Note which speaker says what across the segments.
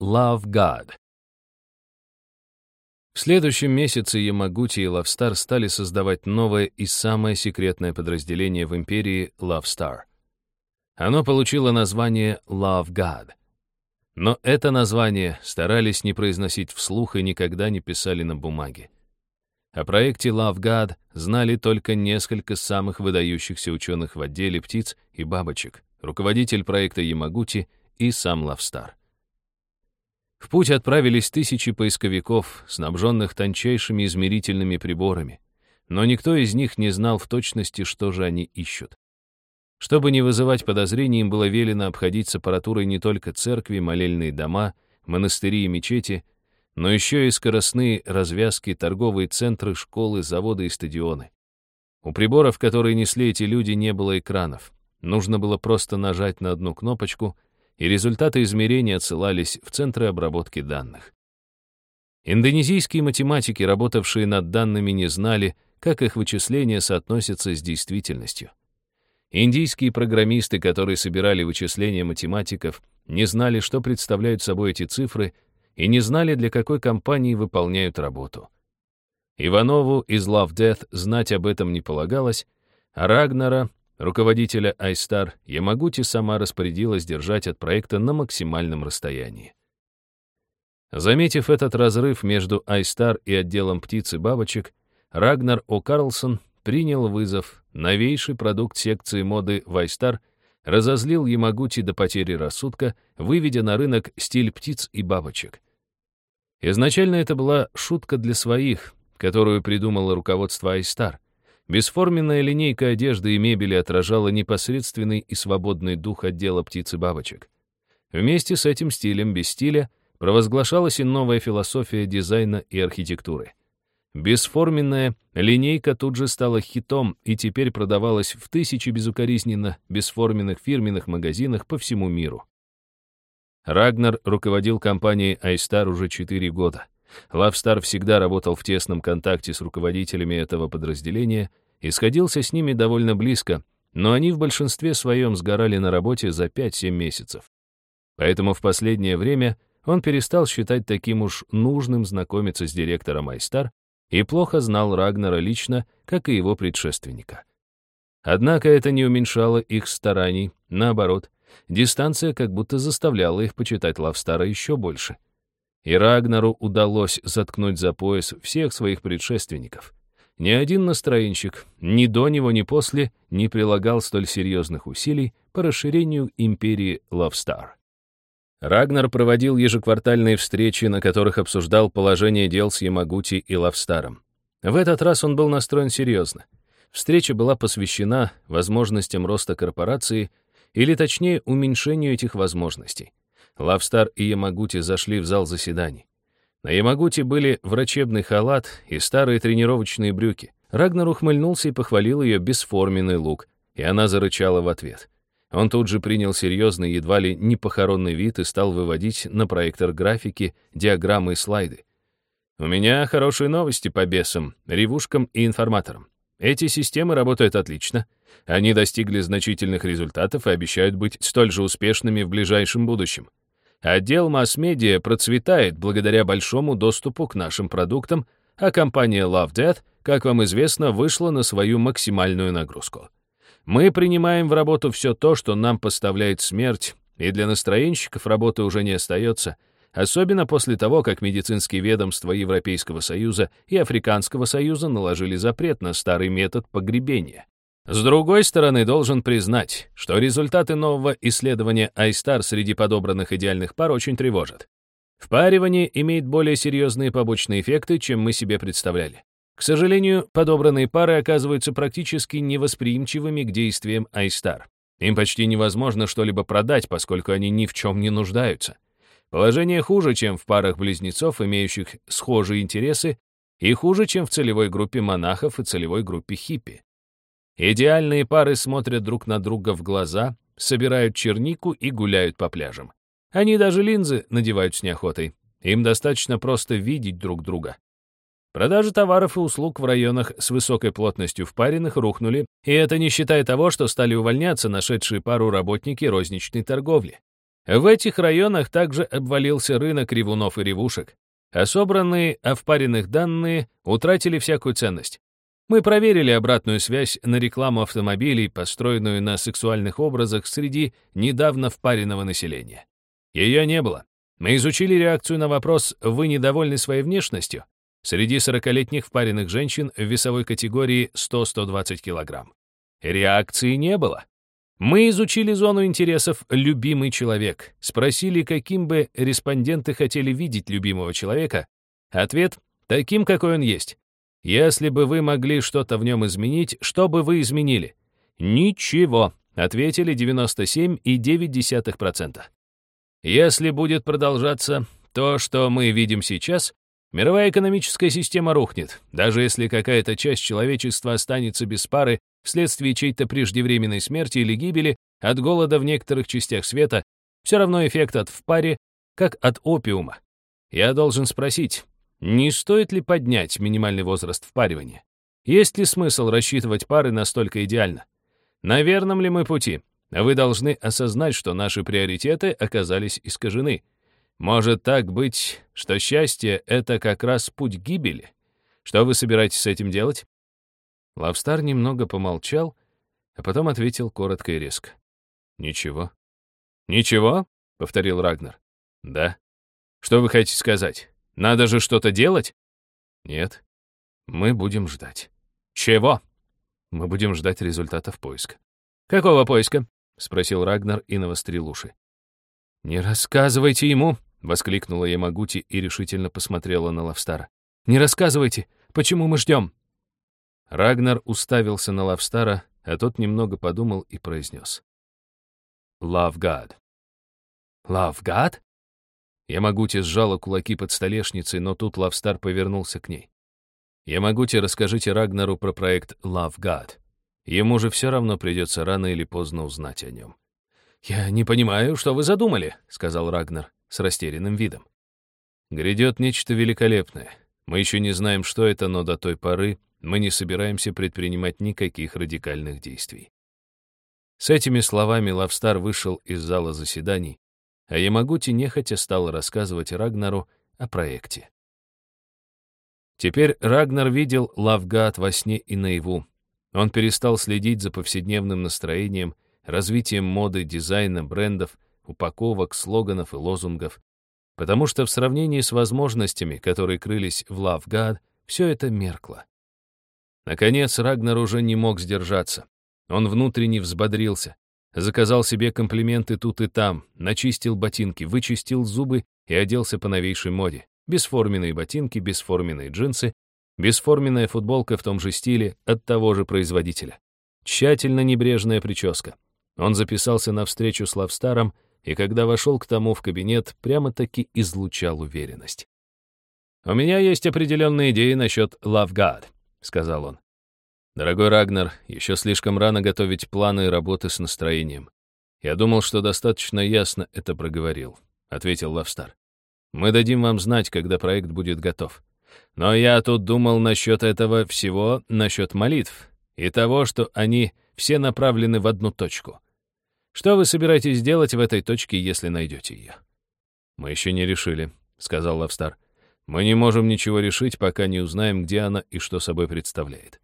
Speaker 1: Love God. В следующем месяце Ямагути и Лавстар стали создавать новое и самое секретное подразделение в империи Star. Оно получило название Love God. Но это название старались не произносить вслух и никогда не писали на бумаге. О проекте Love God знали только несколько самых выдающихся ученых в отделе птиц и бабочек, руководитель проекта Ямагути и сам Лавстар. В путь отправились тысячи поисковиков, снабженных тончайшими измерительными приборами, но никто из них не знал в точности, что же они ищут. Чтобы не вызывать подозрений, им было велено обходить с аппаратурой не только церкви, молельные дома, монастыри и мечети, но еще и скоростные развязки, торговые центры, школы, заводы и стадионы. У приборов, которые несли эти люди, не было экранов. Нужно было просто нажать на одну кнопочку — и результаты измерений отсылались в центры обработки данных. Индонезийские математики, работавшие над данными, не знали, как их вычисления соотносятся с действительностью. Индийские программисты, которые собирали вычисления математиков, не знали, что представляют собой эти цифры, и не знали, для какой компании выполняют работу. Иванову из Love Death знать об этом не полагалось, а Рагнара руководителя iStar, Ямагути сама распорядилась держать от проекта на максимальном расстоянии. Заметив этот разрыв между iStar и отделом птиц и бабочек, Рагнар О. Карлсон принял вызов, новейший продукт секции моды в iStar разозлил Ямагути до потери рассудка, выведя на рынок стиль птиц и бабочек. Изначально это была шутка для своих, которую придумало руководство iStar — Бесформенная линейка одежды и мебели отражала непосредственный и свободный дух отдела птиц и бабочек. Вместе с этим стилем без стиля провозглашалась и новая философия дизайна и архитектуры. Бесформенная линейка тут же стала хитом и теперь продавалась в тысячи безукоризненно бесформенных фирменных магазинах по всему миру. Рагнар руководил компанией iStar уже 4 года. Лавстар всегда работал в тесном контакте с руководителями этого подразделения и сходился с ними довольно близко, но они в большинстве своем сгорали на работе за 5-7 месяцев. Поэтому в последнее время он перестал считать таким уж нужным знакомиться с директором Айстар и плохо знал Рагнара лично, как и его предшественника. Однако это не уменьшало их стараний, наоборот, дистанция как будто заставляла их почитать Лавстара еще больше — и Рагнару удалось заткнуть за пояс всех своих предшественников. Ни один настроенщик, ни до него, ни после, не прилагал столь серьезных усилий по расширению империи Лавстар. Рагнар проводил ежеквартальные встречи, на которых обсуждал положение дел с Ямагути и Лавстаром. В этот раз он был настроен серьезно. Встреча была посвящена возможностям роста корпорации, или точнее уменьшению этих возможностей. Лавстар и Ямагути зашли в зал заседаний. На Ямагути были врачебный халат и старые тренировочные брюки. Рагнар ухмыльнулся и похвалил ее бесформенный лук, и она зарычала в ответ. Он тут же принял серьезный, едва ли не похоронный вид и стал выводить на проектор графики, диаграммы и слайды. «У меня хорошие новости по бесам, ревушкам и информаторам. Эти системы работают отлично. Они достигли значительных результатов и обещают быть столь же успешными в ближайшем будущем. Отдел масс-медиа процветает благодаря большому доступу к нашим продуктам, а компания Love Death, как вам известно, вышла на свою максимальную нагрузку. Мы принимаем в работу все то, что нам поставляет смерть, и для настроенщиков работы уже не остается, особенно после того, как медицинские ведомства Европейского Союза и Африканского Союза наложили запрет на старый метод погребения. С другой стороны, должен признать, что результаты нового исследования iStar среди подобранных идеальных пар очень тревожат. Впаривание имеет более серьезные побочные эффекты, чем мы себе представляли. К сожалению, подобранные пары оказываются практически невосприимчивыми к действиям iStar. Им почти невозможно что-либо продать, поскольку они ни в чем не нуждаются. Положение хуже, чем в парах близнецов, имеющих схожие интересы, и хуже, чем в целевой группе монахов и целевой группе хиппи. Идеальные пары смотрят друг на друга в глаза, собирают чернику и гуляют по пляжам. Они даже линзы надевают с неохотой. Им достаточно просто видеть друг друга. Продажи товаров и услуг в районах с высокой плотностью впаренных рухнули, и это не считая того, что стали увольняться нашедшие пару работники розничной торговли. В этих районах также обвалился рынок ревунов и ревушек, а собранные овпаренных данные утратили всякую ценность. Мы проверили обратную связь на рекламу автомобилей, построенную на сексуальных образах среди недавно впаренного населения. Ее не было. Мы изучили реакцию на вопрос «Вы недовольны своей внешностью?» среди 40-летних впаренных женщин в весовой категории 100-120 килограмм. Реакции не было. Мы изучили зону интересов «любимый человек», спросили, каким бы респонденты хотели видеть любимого человека. Ответ — таким, какой он есть. Если бы вы могли что-то в нем изменить, что бы вы изменили? Ничего, ответили 97,9%. Если будет продолжаться то, что мы видим сейчас, мировая экономическая система рухнет, даже если какая-то часть человечества останется без пары вследствие чьей-то преждевременной смерти или гибели от голода в некоторых частях света, все равно эффект от в паре, как от опиума. Я должен спросить, не стоит ли поднять минимальный возраст впаривания? Есть ли смысл рассчитывать пары настолько идеально? На верном ли мы пути? Вы должны осознать, что наши приоритеты оказались искажены. Может так быть, что счастье — это как раз путь гибели? Что вы собираетесь с этим делать?» Лавстар немного помолчал, а потом ответил коротко и резко. «Ничего». «Ничего?» — повторил Рагнар. «Да». «Что вы хотите сказать? Надо же что-то делать?» «Нет. Мы будем ждать». «Чего?» «Мы будем ждать результатов поиска». «Какого поиска?» — спросил Рагнар и навострил уши. «Не рассказывайте ему!» — воскликнула Ямагути и решительно посмотрела на Лавстара. «Не рассказывайте! Почему мы ждем?» Рагнар уставился на Лавстара, а тот немного подумал и произнес. «Love God». «Love God?» Ямагути сжала кулаки под столешницей, но тут Лавстар повернулся к ней. «Ямагути, расскажите Рагнару про проект Love God». Ему же все равно придется рано или поздно узнать о нем. «Я не понимаю, что вы задумали», — сказал Рагнар с растерянным видом. «Грядет нечто великолепное. Мы еще не знаем, что это, но до той поры мы не собираемся предпринимать никаких радикальных действий». С этими словами Лавстар вышел из зала заседаний, а Ямагути нехотя стал рассказывать Рагнару о проекте. Теперь Рагнар видел Лавгат во сне и наяву, он перестал следить за повседневным настроением, развитием моды, дизайна, брендов, упаковок, слоганов и лозунгов, потому что в сравнении с возможностями, которые крылись в God, все это меркло. Наконец, Рагнар уже не мог сдержаться. Он внутренне взбодрился, заказал себе комплименты тут и там, начистил ботинки, вычистил зубы и оделся по новейшей моде. Бесформенные ботинки, бесформенные джинсы, Бесформенная футболка в том же стиле от того же производителя. Тщательно небрежная прическа. Он записался на встречу с Лавстаром, и когда вошел к тому в кабинет, прямо-таки излучал уверенность. «У меня есть определенные идеи насчет God», — сказал он. «Дорогой Рагнар, еще слишком рано готовить планы работы с настроением. Я думал, что достаточно ясно это проговорил», — ответил Лавстар. «Мы дадим вам знать, когда проект будет готов. Но я тут думал насчет этого всего, насчет молитв и того, что они все направлены в одну точку. Что вы собираетесь делать в этой точке, если найдете ее? Мы еще не решили, сказал Лавстар. Мы не можем ничего решить, пока не узнаем, где она и что собой представляет.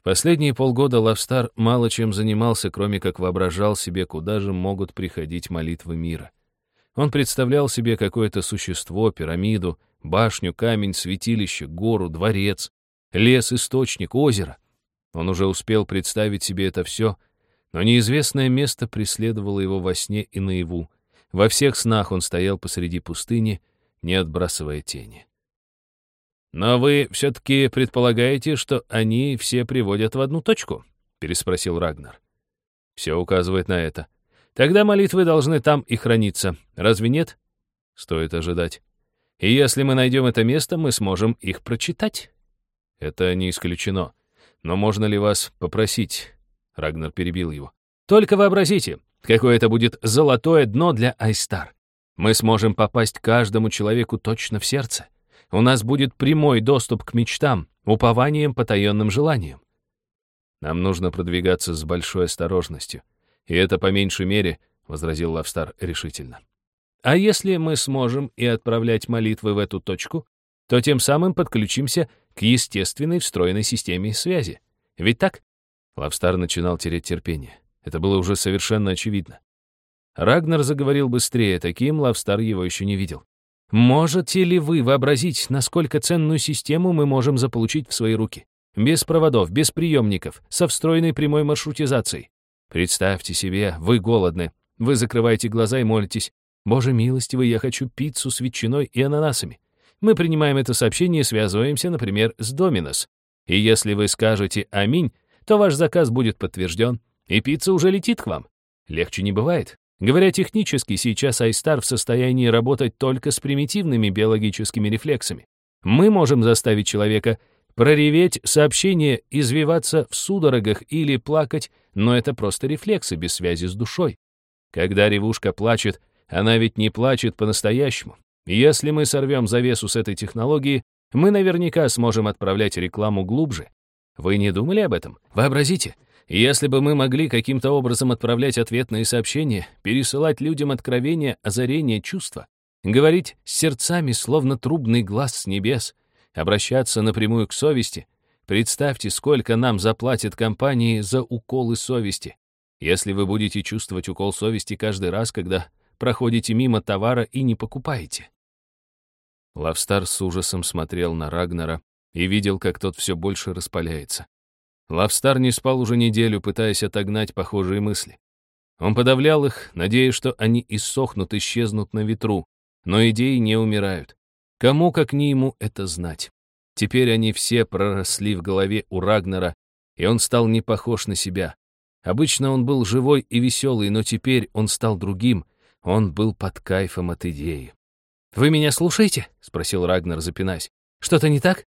Speaker 1: В последние полгода Лавстар мало чем занимался, кроме как воображал себе, куда же могут приходить молитвы мира. Он представлял себе какое-то существо, пирамиду, башню, камень, святилище, гору, дворец, лес, источник, озеро. Он уже успел представить себе это все, но неизвестное место преследовало его во сне и наяву. Во всех снах он стоял посреди пустыни, не отбрасывая тени. «Но вы все-таки предполагаете, что они все приводят в одну точку?» — переспросил Рагнар. «Все указывает на это. Тогда молитвы должны там и храниться. Разве нет?» «Стоит ожидать. И если мы найдем это место, мы сможем их прочитать. Это не исключено. Но можно ли вас попросить? Рагнар перебил его. Только вообразите, какое это будет золотое дно для Айстар. Мы сможем попасть каждому человеку точно в сердце. У нас будет прямой доступ к мечтам, упованиям, потаенным желаниям. Нам нужно продвигаться с большой осторожностью. И это, по меньшей мере, возразил Лавстар решительно. А если мы сможем и отправлять молитвы в эту точку, то тем самым подключимся к естественной встроенной системе связи. Ведь так? Лавстар начинал терять терпение. Это было уже совершенно очевидно. Рагнар заговорил быстрее, таким Лавстар его еще не видел. «Можете ли вы вообразить, насколько ценную систему мы можем заполучить в свои руки? Без проводов, без приемников, со встроенной прямой маршрутизацией. Представьте себе, вы голодны, вы закрываете глаза и молитесь. «Боже милостивый, я хочу пиццу с ветчиной и ананасами». Мы принимаем это сообщение и связываемся, например, с Доминос. И если вы скажете «Аминь», то ваш заказ будет подтвержден, и пицца уже летит к вам. Легче не бывает. Говоря технически, сейчас iStar в состоянии работать только с примитивными биологическими рефлексами. Мы можем заставить человека прореветь сообщение, извиваться в судорогах или плакать, но это просто рефлексы без связи с душой. Когда ревушка плачет, она ведь не плачет по-настоящему. Если мы сорвем завесу с этой технологии, мы наверняка сможем отправлять рекламу глубже. Вы не думали об этом? Вообразите, если бы мы могли каким-то образом отправлять ответные сообщения, пересылать людям откровения, озарения, чувства, говорить с сердцами, словно трубный глаз с небес, обращаться напрямую к совести, представьте, сколько нам заплатят компании за уколы совести. Если вы будете чувствовать укол совести каждый раз, когда проходите мимо товара и не покупаете. Лавстар с ужасом смотрел на Рагнера и видел, как тот все больше распаляется. Лавстар не спал уже неделю, пытаясь отогнать похожие мысли. Он подавлял их, надеясь, что они иссохнут, исчезнут на ветру, но идеи не умирают. Кому, как не ему, это знать? Теперь они все проросли в голове у Рагнера, и он стал не похож на себя. Обычно он был живой и веселый, но теперь он стал другим. Он был под кайфом от идеи. «Вы меня слушаете?» — спросил Рагнар, запинаясь. «Что-то не так?»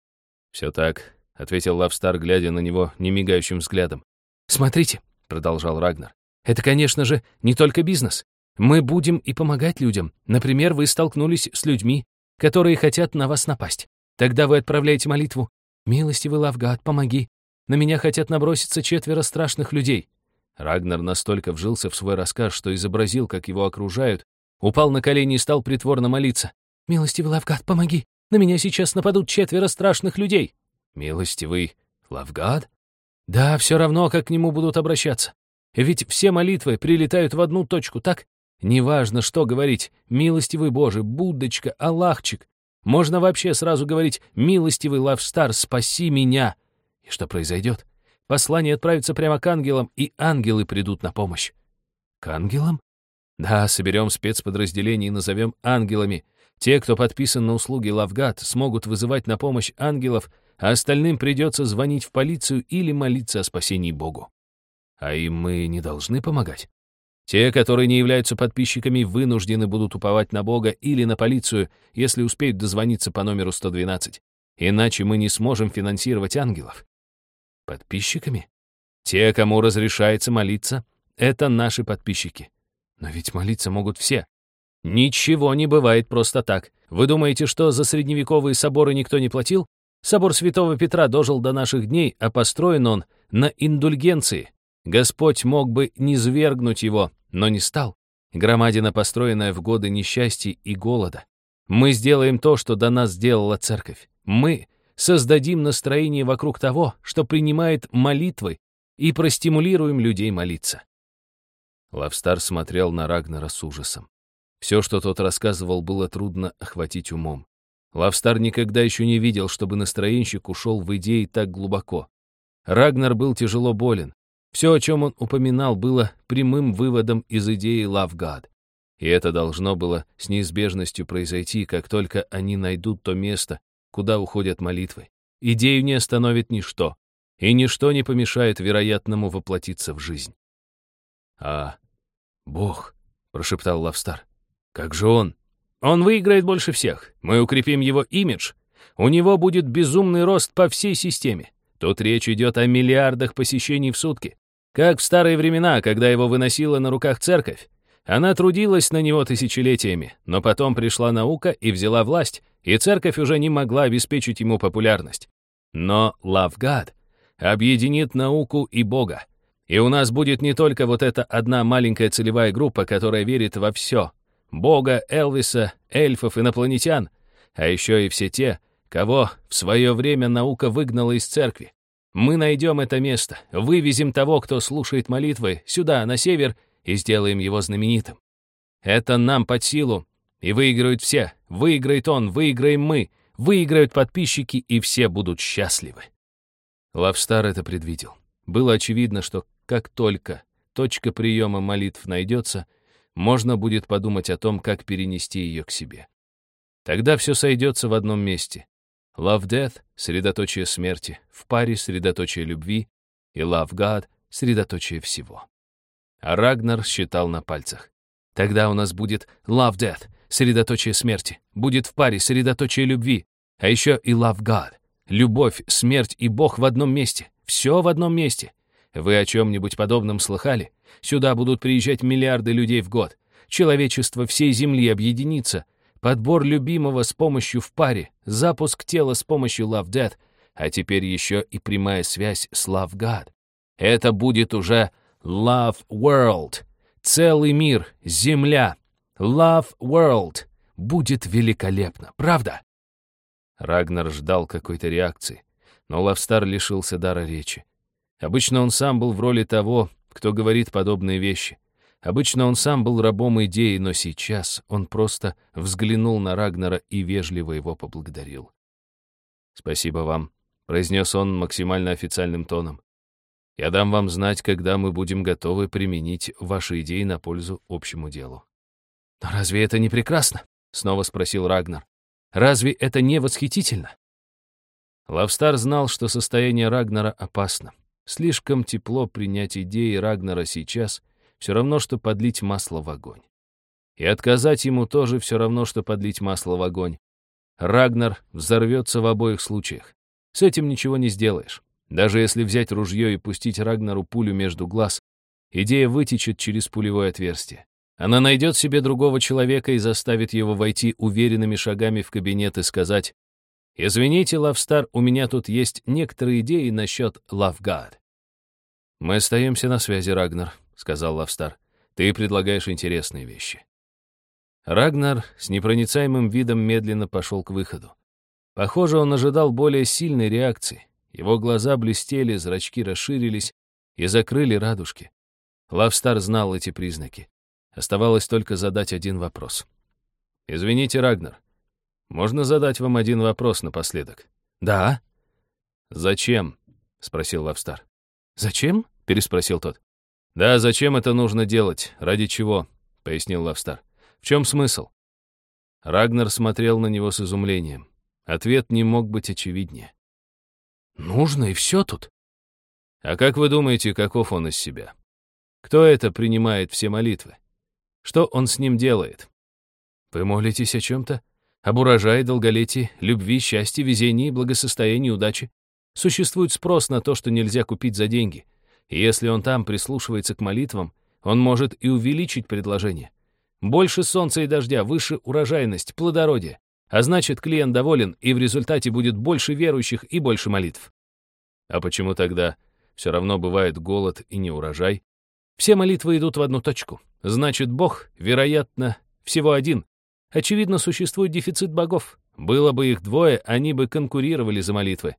Speaker 1: «Все так», — ответил Лавстар, глядя на него немигающим взглядом. «Смотрите», — продолжал Рагнар. «Это, конечно же, не только бизнес. Мы будем и помогать людям. Например, вы столкнулись с людьми, которые хотят на вас напасть. Тогда вы отправляете молитву. «Милостивый Лавгад, помоги. На меня хотят наброситься четверо страшных людей. Рагнар настолько вжился в свой рассказ, что изобразил, как его окружают, упал на колени и стал притворно молиться. «Милостивый Лавгад, помоги! На меня сейчас нападут четверо страшных людей!» «Милостивый Лавгад?» «Да, все равно, как к нему будут обращаться. Ведь все молитвы прилетают в одну точку, так? Неважно, что говорить, милостивый Боже, Буддочка, Аллахчик. Можно вообще сразу говорить «Милостивый Лавстар, спаси меня!» И что произойдет? Послание отправится прямо к ангелам, и ангелы придут на помощь. К ангелам? Да, соберем спецподразделение и назовем ангелами. Те, кто подписан на услуги Лавгат, смогут вызывать на помощь ангелов, а остальным придется звонить в полицию или молиться о спасении Богу. А им мы не должны помогать. Те, которые не являются подписчиками, вынуждены будут уповать на Бога или на полицию, если успеют дозвониться по номеру 112. Иначе мы не сможем финансировать ангелов. Подписчиками? Те, кому разрешается молиться, это наши подписчики. Но ведь молиться могут все. Ничего не бывает просто так. Вы думаете, что за средневековые соборы никто не платил? Собор Святого Петра дожил до наших дней, а построен он на индульгенции. Господь мог бы не свергнуть его, но не стал. Громадина, построенная в годы несчастья и голода. Мы сделаем то, что до нас сделала церковь. Мы создадим настроение вокруг того, что принимает молитвы, и простимулируем людей молиться. Лавстар смотрел на Рагнара с ужасом. Все, что тот рассказывал, было трудно охватить умом. Лавстар никогда еще не видел, чтобы настроенщик ушел в идеи так глубоко. Рагнар был тяжело болен. Все, о чем он упоминал, было прямым выводом из идеи God. И это должно было с неизбежностью произойти, как только они найдут то место, куда уходят молитвы. Идею не остановит ничто, и ничто не помешает вероятному воплотиться в жизнь. «А Бог», — прошептал Лавстар, — «как же он?» «Он выиграет больше всех. Мы укрепим его имидж. У него будет безумный рост по всей системе. Тут речь идет о миллиардах посещений в сутки. Как в старые времена, когда его выносила на руках церковь. Она трудилась на него тысячелетиями, но потом пришла наука и взяла власть, и церковь уже не могла обеспечить ему популярность. Но Love God объединит науку и Бога. И у нас будет не только вот эта одна маленькая целевая группа, которая верит во все. Бога, Элвиса, эльфов, инопланетян, а еще и все те, кого в свое время наука выгнала из церкви. Мы найдем это место, вывезем того, кто слушает молитвы, сюда, на север, и сделаем его знаменитым. Это нам под силу, и выиграют все. Выиграет он, выиграем мы, выиграют подписчики, и все будут счастливы. Лавстар это предвидел. Было очевидно, что как только точка приема молитв найдется, можно будет подумать о том, как перенести ее к себе. Тогда все сойдется в одном месте. Love Death — средоточие смерти, в паре средоточие любви, и Love God — средоточие всего. А Рагнар считал на пальцах. Тогда у нас будет Love Death, средоточие смерти, будет в паре средоточие любви, а еще и Love God. Любовь, смерть и Бог в одном месте. Все в одном месте. Вы о чем-нибудь подобном слыхали? Сюда будут приезжать миллиарды людей в год. Человечество всей Земли объединится. Подбор любимого с помощью в паре, запуск тела с помощью Love Death, а теперь еще и прямая связь с Love God. Это будет уже Love World. Целый мир, Земля. Love World. Будет великолепно, правда? Рагнар ждал какой-то реакции, но Лавстар лишился дара речи. Обычно он сам был в роли того, кто говорит подобные вещи. Обычно он сам был рабом идеи, но сейчас он просто взглянул на Рагнара и вежливо его поблагодарил. «Спасибо вам», — произнес он максимально официальным тоном. «Я дам вам знать, когда мы будем готовы применить ваши идеи на пользу общему делу». «Но разве это не прекрасно?» — снова спросил Рагнар. «Разве это не восхитительно?» Лавстар знал, что состояние Рагнара опасно. Слишком тепло принять идеи Рагнара сейчас все равно, что подлить масло в огонь. И отказать ему тоже все равно, что подлить масло в огонь. Рагнар взорвется в обоих случаях. С этим ничего не сделаешь. Даже если взять ружье и пустить Рагнару пулю между глаз, идея вытечет через пулевое отверстие. Она найдет себе другого человека и заставит его войти уверенными шагами в кабинет и сказать «Извините, Лавстар, у меня тут есть некоторые идеи насчет Лавгад». «Мы остаемся на связи, Рагнар», — сказал Лавстар. «Ты предлагаешь интересные вещи». Рагнар с непроницаемым видом медленно пошел к выходу. Похоже, он ожидал более сильной реакции. Его глаза блестели, зрачки расширились и закрыли радужки. Лавстар знал эти признаки. Оставалось только задать один вопрос. «Извините, Рагнар, можно задать вам один вопрос напоследок?» «Да». «Зачем?» — спросил Лавстар. «Зачем?» — переспросил тот. «Да, зачем это нужно делать? Ради чего?» — пояснил Лавстар. «В чем смысл?» Рагнар смотрел на него с изумлением. Ответ не мог быть очевиднее. «Нужно, и все тут». «А как вы думаете, каков он из себя? Кто это принимает все молитвы? Что он с ним делает?» «Вы молитесь о чем-то?» Об урожае, долголетии, любви, счастье, везении, благосостоянии, удаче. Существует спрос на то, что нельзя купить за деньги. И если он там прислушивается к молитвам, он может и увеличить предложение. Больше солнца и дождя, выше урожайность, плодородие. А значит, клиент доволен, и в результате будет больше верующих и больше молитв. А почему тогда все равно бывает голод и неурожай? Все молитвы идут в одну точку. Значит, Бог, вероятно, всего один, Очевидно, существует дефицит богов. Было бы их двое, они бы конкурировали за молитвы.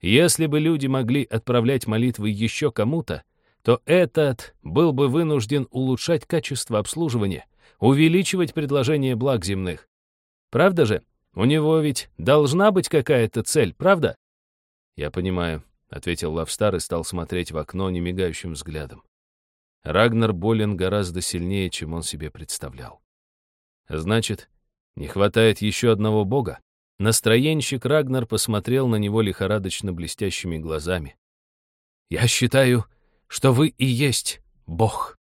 Speaker 1: Если бы люди могли отправлять молитвы еще кому-то, то этот был бы вынужден улучшать качество обслуживания, увеличивать предложение благ земных. Правда же? У него ведь должна быть какая-то цель, правда? Я понимаю, — ответил Лавстар и стал смотреть в окно немигающим взглядом. Рагнар болен гораздо сильнее, чем он себе представлял. Значит, не хватает еще одного бога? Настроенщик Рагнар посмотрел на него лихорадочно блестящими глазами. «Я считаю, что вы и есть Бог».